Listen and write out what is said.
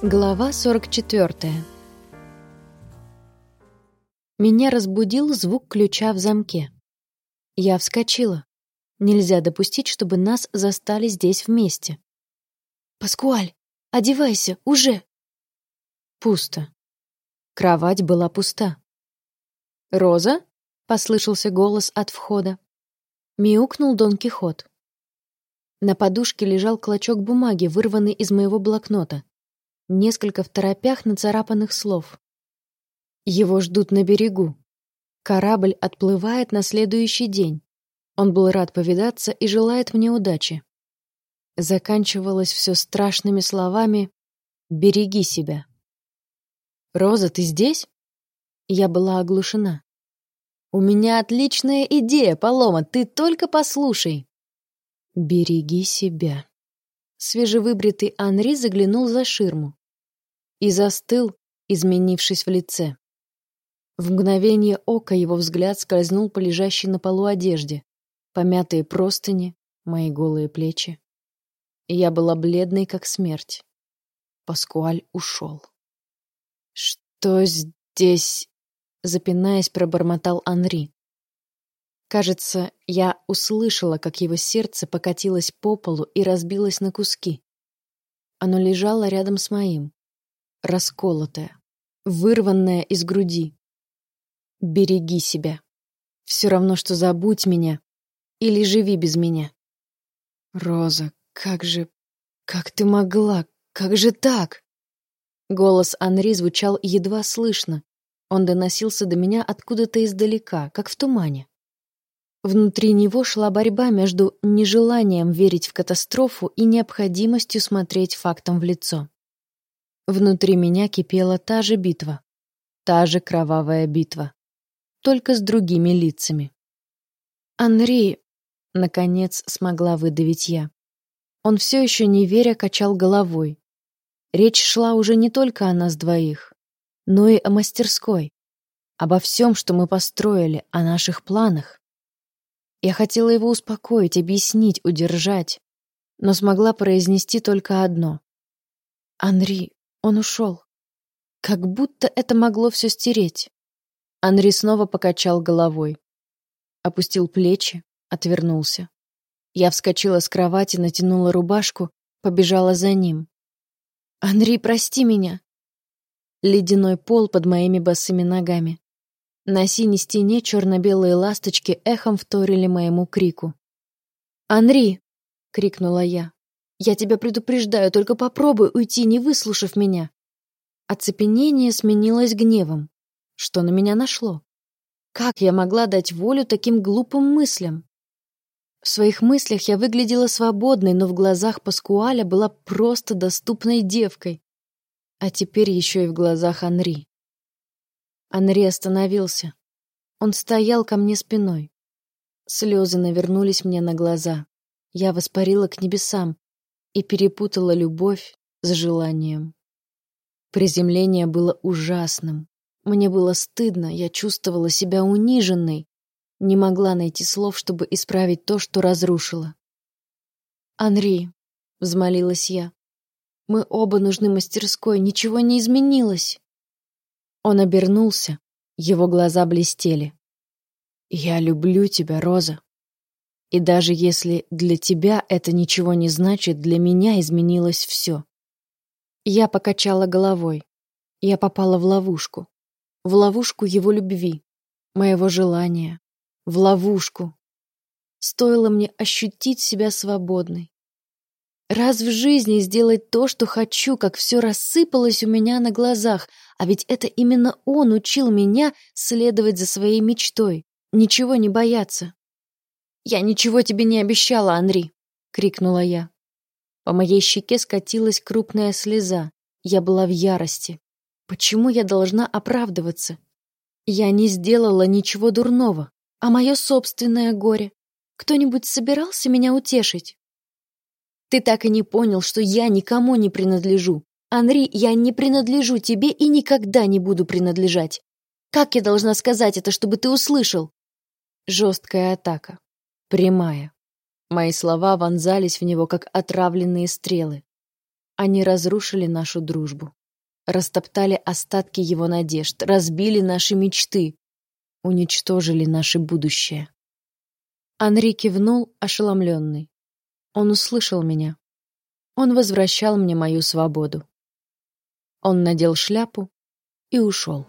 Глава 44 Меня разбудил звук ключа в замке. Я вскочила. Нельзя допустить, чтобы нас застали здесь вместе. «Паскуаль, одевайся, уже!» Пусто. Кровать была пуста. «Роза?» — послышался голос от входа. Мяукнул Дон Кихот. На подушке лежал клочок бумаги, вырванный из моего блокнота несколько в торопях нацарапанных слов. Его ждут на берегу. Корабль отплывает на следующий день. Он был рад повидаться и желает мне удачи. Заканчивалось все страшными словами «Береги себя». «Роза, ты здесь?» Я была оглушена. «У меня отличная идея, Полома, ты только послушай!» «Береги себя». Свежевыбритый Анри заглянул за ширму и застыл, изменившись в лице. В мгновение ока его взгляд скользнул по лежащей на полу одежде, помятые простыни, мои голые плечи. Я была бледной, как смерть. Паскуаль ушел. «Что здесь?» — запинаясь, пробормотал Анри. Кажется, я услышала, как его сердце покатилось по полу и разбилось на куски. Оно лежало рядом с моим расколотая, вырванная из груди. Береги себя. Все равно, что забудь меня или живи без меня. Роза, как же... Как ты могла? Как же так? Голос Анри звучал едва слышно. Он доносился до меня откуда-то издалека, как в тумане. Внутри него шла борьба между нежеланием верить в катастрофу и необходимостью смотреть фактам в лицо. Внутри меня кипела та же битва. Та же кровавая битва. Только с другими лицами. «Анри!» — наконец смогла выдавить я. Он все еще не веря качал головой. Речь шла уже не только о нас двоих, но и о мастерской. Обо всем, что мы построили, о наших планах. Я хотела его успокоить, объяснить, удержать, но смогла произнести только одно. «Анри, он ушел. Как будто это могло все стереть. Анри снова покачал головой. Опустил плечи, отвернулся. Я вскочила с кровати, натянула рубашку, побежала за ним. «Анри, прости меня!» Ледяной пол под моими босыми ногами. На синей стене черно-белые ласточки эхом вторили моему крику. «Анри!» — крикнула я. Я тебя предупреждаю, только попробуй уйти, не выслушав меня. Оцепенение сменилось гневом. Что на меня нашло? Как я могла дать волю таким глупым мыслям? В своих мыслях я выглядела свободной, но в глазах Паскуаля была просто доступной девкой. А теперь еще и в глазах Анри. Анри остановился. Он стоял ко мне спиной. Слезы навернулись мне на глаза. Я воспарила к небесам, и перепутала любовь с желанием. Приземление было ужасным. Мне было стыдно, я чувствовала себя униженной, не могла найти слов, чтобы исправить то, что разрушила. «Анри», — взмолилась я, — «мы оба нужны мастерской, ничего не изменилось». Он обернулся, его глаза блестели. «Я люблю тебя, Роза», и даже если для тебя это ничего не значит, для меня изменилось все. Я покачала головой. Я попала в ловушку. В ловушку его любви, моего желания. В ловушку. Стоило мне ощутить себя свободной. Раз в жизни сделать то, что хочу, как все рассыпалось у меня на глазах, а ведь это именно он учил меня следовать за своей мечтой, ничего не бояться. «Я ничего тебе не обещала, Анри!» — крикнула я. По моей щеке скатилась крупная слеза. Я была в ярости. Почему я должна оправдываться? Я не сделала ничего дурного, а мое собственное горе. Кто-нибудь собирался меня утешить? Ты так и не понял, что я никому не принадлежу. Анри, я не принадлежу тебе и никогда не буду принадлежать. Как я должна сказать это, чтобы ты услышал? Жесткая атака. Прямая. Мои слова вонзались в него, как отравленные стрелы. Они разрушили нашу дружбу, растоптали остатки его надежд, разбили наши мечты, уничтожили наше будущее. Анри кивнул, ошеломленный. Он услышал меня. Он возвращал мне мою свободу. Он надел шляпу и ушел.